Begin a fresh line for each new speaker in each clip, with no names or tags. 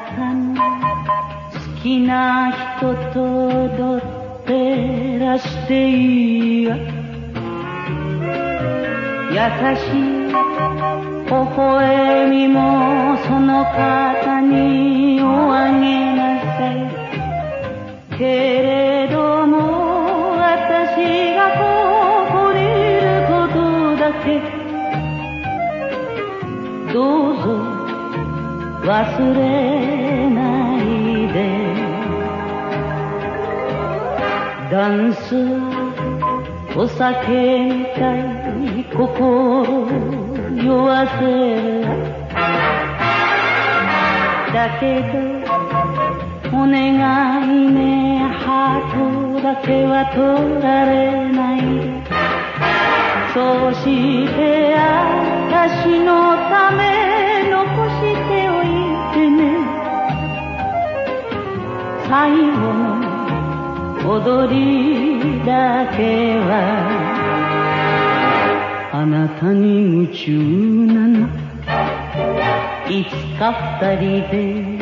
たの好きな人とどってらしていいよ優しい微笑みもその方におあげなさい忘れないで。ダンスお酒みたい心酔わせる。だけどお願いねハートだけは取られない。そうして私のため残して最後の踊りだけはあなたに夢中なの。いつか二人で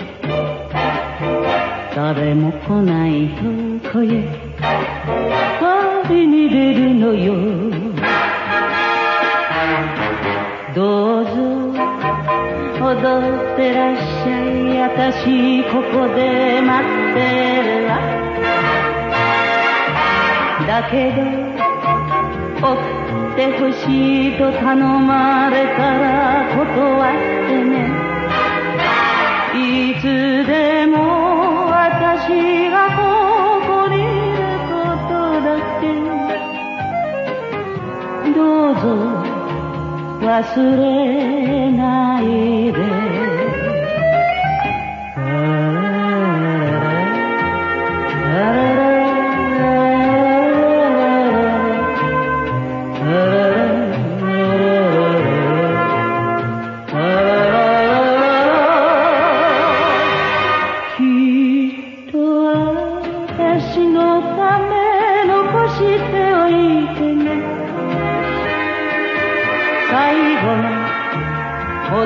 誰も来ないとこへ旅に出るのよ。どうぞ。踊ってらっしゃい。私ここで待ってるわ。だけど送ってほしいと頼まれたら断ってね。いつでも私が誇れることだけどうぞ忘れない。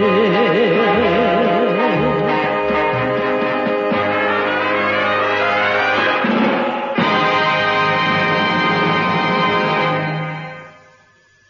诶诶诶诶